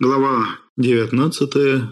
Глава 19.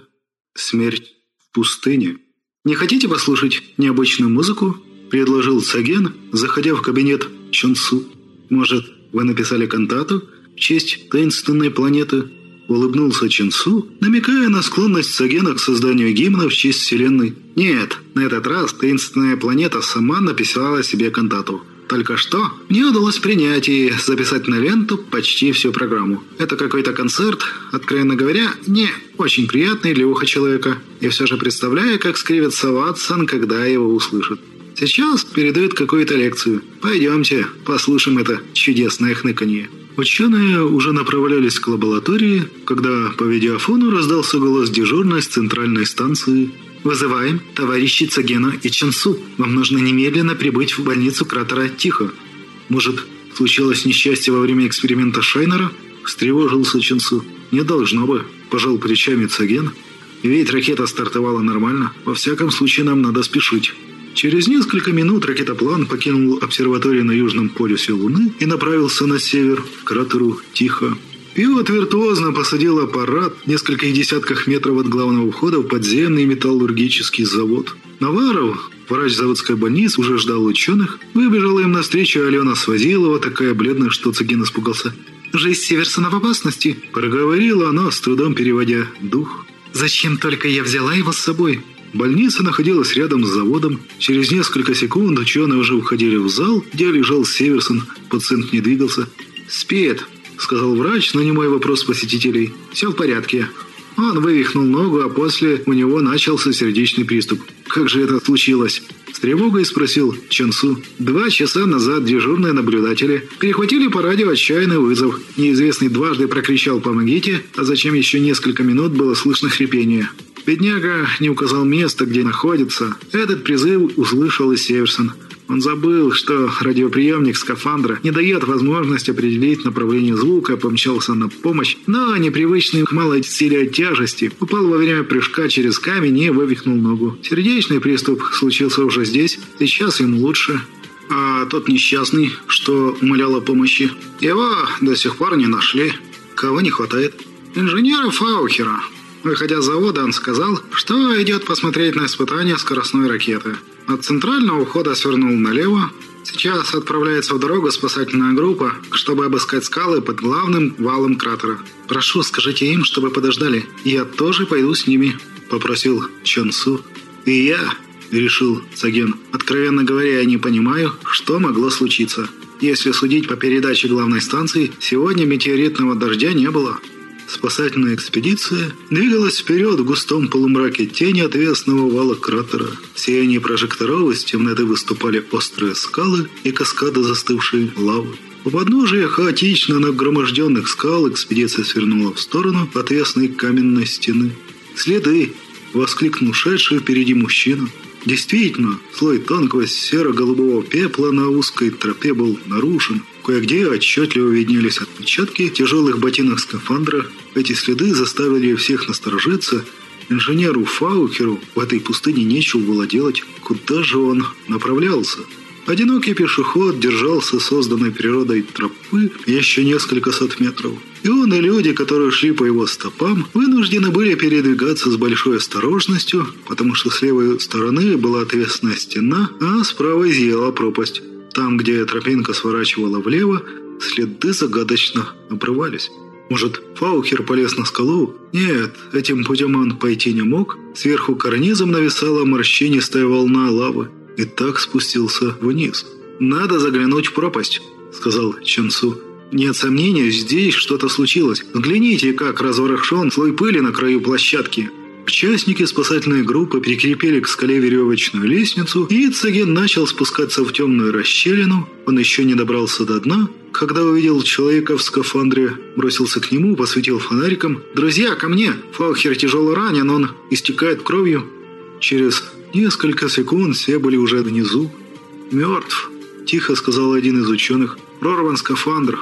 Смерть в пустыне. «Не хотите послушать необычную музыку?» – предложил Цаген, заходя в кабинет Чонсу. «Может, вы написали кантату в честь таинственной планеты?» Улыбнулся Чонсу, намекая на склонность Цагена к созданию гимна в честь Вселенной. «Нет, на этот раз таинственная планета сама написала себе кантату. Только что мне удалось принять и записать на ленту почти всю программу. Это какой-то концерт, откровенно говоря, не очень приятный для уха человека. И все же представляю, как скривится Ватсон, когда его услышит. Сейчас передают какую-то лекцию. Пойдемте, послушаем это чудесное хныканье. Ученые уже направлялись к лаборатории, когда по видеофону раздался голос дежурной с центральной станции «Вызываем товарищи Цагена и Чансу. Вам нужно немедленно прибыть в больницу кратера Тихо. Может, случилось несчастье во время эксперимента Шайнера?» Встревожился Чансу. «Не должно бы», – пожал плечами Цаген. «Ведь ракета стартовала нормально. Во всяком случае, нам надо спешить». Через несколько минут ракетоплан покинул обсерваторию на южном полюсе Луны и направился на север, к кратеру Тихо. Пилот виртуозно посадил аппарат в нескольких десятках метров от главного входа в подземный металлургический завод. Наваров, врач заводской больницы, уже ждал ученых. Выбежала им навстречу Алена Свазилова, такая бледная, что Цагин испугался. «Жизнь Северсона в опасности», – проговорила она, с трудом переводя дух. «Зачем только я взяла его с собой?» Больница находилась рядом с заводом. Через несколько секунд ученые уже уходили в зал, где лежал Северсон. Пациент не двигался. «Спит», сказал врач на немой вопрос посетителей. «Все в порядке». Он вывихнул ногу, а после у него начался сердечный приступ. «Как же это случилось?» С тревогой спросил Чансу. Два часа назад дежурные наблюдатели перехватили по радио отчаянный вызов. Неизвестный дважды прокричал «помогите», а зачем еще несколько минут было слышно хрипение. Бедняга не указал место, где находится. Этот призыв услышал и Северсон. Он забыл, что радиоприемник скафандра не дает возможности определить направление звука, помчался на помощь, но непривычный к малой силе тяжести упал во время прыжка через камень и вывихнул ногу. Сердечный приступ случился уже здесь, сейчас ему лучше. А тот несчастный, что умолял о помощи, его до сих пор не нашли. Кого не хватает? Инженера Фаухера. Выходя с завода, он сказал, что идет посмотреть на испытание скоростной ракеты. От центрального ухода свернул налево. Сейчас отправляется в дорогу спасательная группа, чтобы обыскать скалы под главным валом кратера. «Прошу, скажите им, чтобы подождали. Я тоже пойду с ними», – попросил Чон Су. «И я», – решил Цаген. «Откровенно говоря, я не понимаю, что могло случиться. Если судить по передаче главной станции, сегодня метеоритного дождя не было». Спасательная экспедиция двигалась вперед в густом полумраке тени отвесного вала кратера. В сиянии прожекторов из темноты выступали острые скалы и каскады застывшей лавы. У подножия хаотично нагроможденных скал экспедиция свернула в сторону отвесной каменной стены. «Следы!» – воскликнул шедший впереди мужчина. Действительно, слой тонкого серо-голубого пепла на узкой тропе был нарушен. Кое-где отчетливо виднелись отпечатки тяжелых ботинок скафандра. Эти следы заставили всех насторожиться. Инженеру Фаухеру в этой пустыне нечего было делать. Куда же он направлялся? Одинокий пешеход держался созданной природой тропы еще несколько сот метров. И он и люди, которые шли по его стопам, вынуждены были передвигаться с большой осторожностью, потому что с левой стороны была отвесная стена, а справа зияла пропасть. Там, где тропинка сворачивала влево, следы загадочно обрывались. Может, Фаухер полез на скалу? Нет, этим путем он пойти не мог. Сверху карнизом нависала морщинистая волна лавы и так спустился вниз. «Надо заглянуть в пропасть», — сказал Ченсу. «Нет сомнений, здесь что-то случилось. Взгляните, как разворошен слой пыли на краю площадки». Участники спасательной группы прикрепили к скале веревочную лестницу, и Цаген начал спускаться в темную расщелину. Он еще не добрался до дна, когда увидел человека в скафандре, бросился к нему, посветил фонариком. «Друзья, ко мне! Фаухер тяжело ранен, он истекает кровью». Через Несколько секунд все были уже внизу. «Мертв», – тихо сказал один из ученых. «Прорван скафандр.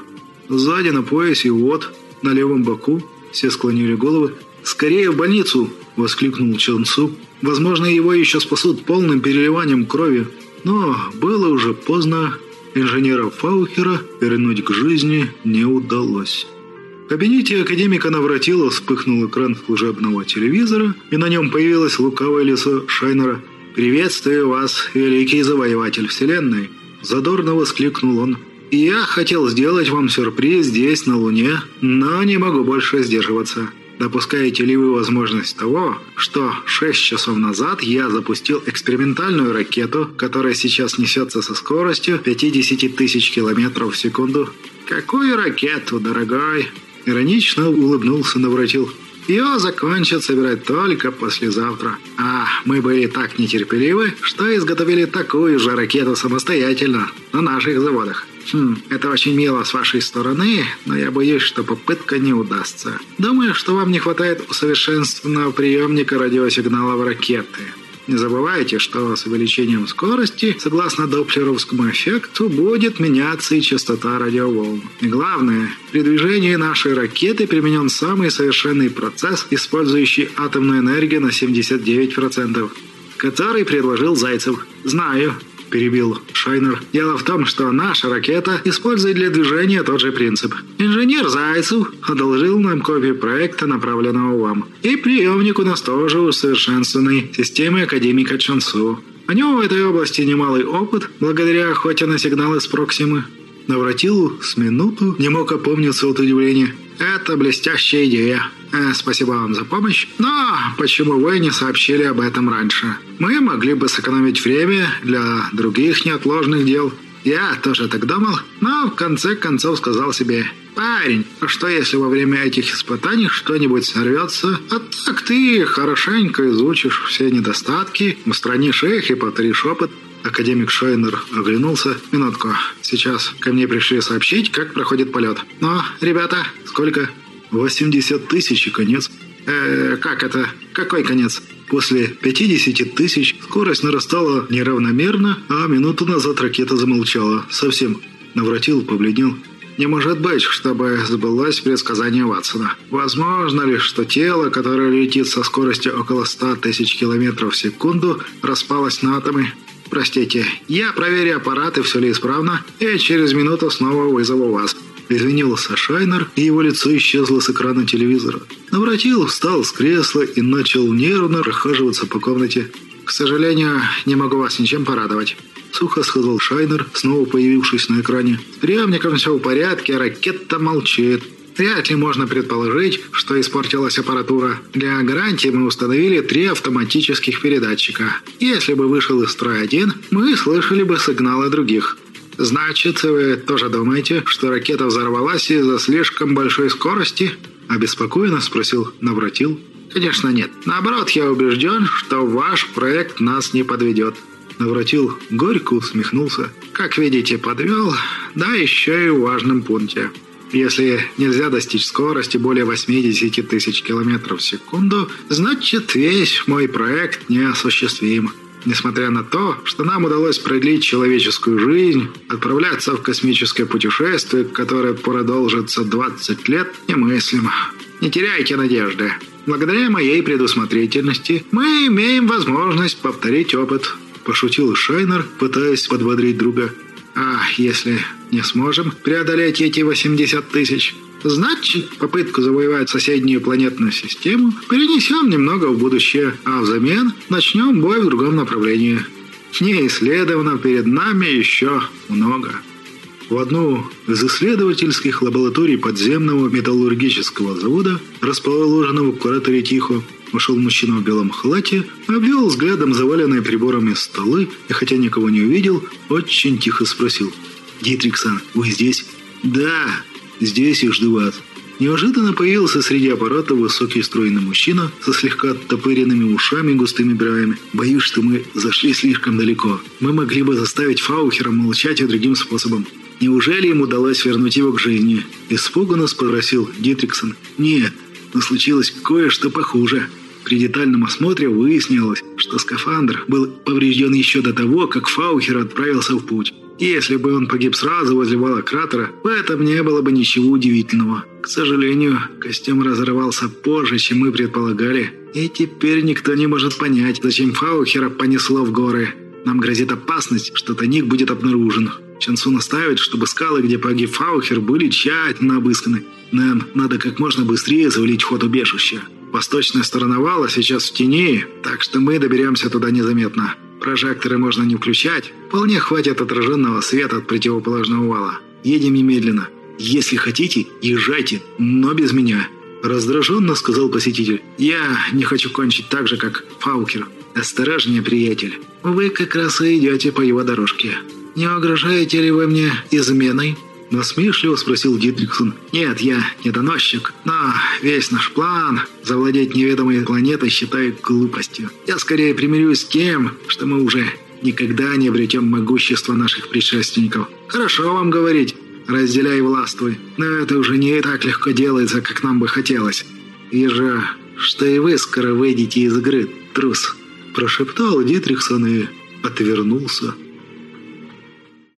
Сзади на поясе, вот, на левом боку». Все склонили головы. «Скорее в больницу!» – воскликнул Чонсу. «Возможно, его еще спасут полным переливанием крови». Но было уже поздно. Инженера Фаухера вернуть к жизни не удалось. Кабинете академика Навратила вспыхнул экран служебного телевизора, и на нем появилось лукавое лицо Шайнера. «Приветствую вас, великий завоеватель Вселенной!» Задорно воскликнул он. «Я хотел сделать вам сюрприз здесь, на Луне, но не могу больше сдерживаться. Допускаете ли вы возможность того, что 6 часов назад я запустил экспериментальную ракету, которая сейчас несется со скоростью 50 тысяч километров в секунду? Какую ракету, дорогой? Иронично улыбнулся Навратил. Ее закончат собирать только послезавтра. А мы были так нетерпеливы, что изготовили такую же ракету самостоятельно на наших заводах. Хм, это очень мило с вашей стороны, но я боюсь, что попытка не удастся. Думаю, что вам не хватает усовершенствованного приемника радиосигналов ракеты. Не забывайте, что с увеличением скорости, согласно доплеровскому эффекту, будет меняться и частота радиоволн. И главное, при движении нашей ракеты применен самый совершенный процесс, использующий атомную энергию на 79%, который предложил Зайцев. Знаю, – перебил Шайнер. «Дело в том, что наша ракета использует для движения тот же принцип. Инженер Зайцев одолжил нам копию проекта, направленного вам. И приемник у нас тоже усовершенствованный системой академика Чансу. У него в этой области немалый опыт, благодаря охоте на сигналы с Проксимы. Навратилу с минуту не мог опомниться от удивления. «Это блестящая идея. Э, спасибо вам за помощь. Но почему вы не сообщили об этом раньше? Мы могли бы сэкономить время для других неотложных дел». Я тоже так думал, но в конце концов сказал себе, «Парень, а что если во время этих испытаний что-нибудь сорвется? А так ты хорошенько изучишь все недостатки, устранишь их и повторишь опыт». Академик Шойнер оглянулся. «Минутку. Сейчас ко мне пришли сообщить, как проходит полет. Но, ребята, сколько?» «80 тысяч и конец». «Э, как это? Какой конец?» После 50 тысяч скорость нарастала неравномерно, а минуту назад ракета замолчала. Совсем. Навратил, побледнел. Не может быть, чтобы сбылось предсказание Ватсона. Возможно ли, что тело, которое летит со скоростью около 100 тысяч километров в секунду, распалось на атомы? Простите, я проверю аппараты, все ли исправно, и через минуту снова вызову вас. Извинился Шайнер, и его лицо исчезло с экрана телевизора. Навратил, встал с кресла и начал нервно расхаживаться по комнате. «К сожалению, не могу вас ничем порадовать». Сухо сказал Шайнер, снова появившись на экране. «С приемником все в порядке, ракета молчит. Вряд ли можно предположить, что испортилась аппаратура. Для гарантии мы установили три автоматических передатчика. Если бы вышел из строя один, мы слышали бы сигналы других. Значит, вы тоже думаете, что ракета взорвалась из-за слишком большой скорости? Обеспокоенно спросил Навратил. Конечно нет. Наоборот, я убежден, что ваш проект нас не подведет. Навратил горько усмехнулся. Как видите, подвел, да еще и в важном пункте. Если нельзя достичь скорости более 80 тысяч километров в секунду, значит весь мой проект неосуществим. Несмотря на то, что нам удалось продлить человеческую жизнь, отправляться в космическое путешествие, которое продолжится 20 лет, немыслимо. Не теряйте надежды. Благодаря моей предусмотрительности мы имеем возможность повторить опыт. Пошутил Шайнер, пытаясь подбодрить друга. А если не сможем преодолеть эти 80 тысяч, значит, попытку завоевать соседнюю планетную систему перенесем немного в будущее, а взамен начнем бой в другом направлении. Не исследовано перед нами еще много. В одну из исследовательских лабораторий подземного металлургического завода, расположенного в кураторе Тихо, вошел мужчина в белом халате, обвел взглядом заваленные приборами столы и, хотя никого не увидел, очень тихо спросил – «Дитриксон, вы здесь?» «Да, здесь и жду вас». Неожиданно появился среди аппарата высокий стройный мужчина со слегка оттопыренными ушами и густыми бровями. «Боюсь, что мы зашли слишком далеко. Мы могли бы заставить Фаухера молчать и другим способом. Неужели им удалось вернуть его к жизни?» Испуганно спросил Дитриксон. «Нет, но случилось кое-что похуже». При детальном осмотре выяснилось, что скафандр был поврежден еще до того, как Фаухер отправился в путь. Если бы он погиб сразу возле вала кратера, в этом не было бы ничего удивительного. К сожалению, костюм разорвался позже, чем мы предполагали. И теперь никто не может понять, зачем Фаухера понесло в горы. Нам грозит опасность, что тайник будет обнаружен. Чансу настаивает, чтобы скалы, где погиб Фаухер, были тщательно обысканы. Нам надо как можно быстрее завалить ход убежища. Восточная сторона вала сейчас в тени, так что мы доберемся туда незаметно. Прожекторы можно не включать. Вполне хватит отраженного света от противоположного вала. Едем немедленно. Если хотите, езжайте, но без меня». Раздраженно сказал посетитель. «Я не хочу кончить так же, как Фаукер. Осторожнее, приятель. Вы как раз и идете по его дорожке. Не угрожаете ли вы мне изменой?» Насмешливо спросил Дитриксон. «Нет, я не доносчик, но весь наш план завладеть неведомой планетой считаю глупостью. Я скорее примирюсь с тем, что мы уже никогда не обретем могущество наших предшественников. Хорошо вам говорить, разделяй властвуй, но это уже не так легко делается, как нам бы хотелось. Вижу, что и вы скоро выйдете из игры, трус», прошептал Дитриксон и отвернулся.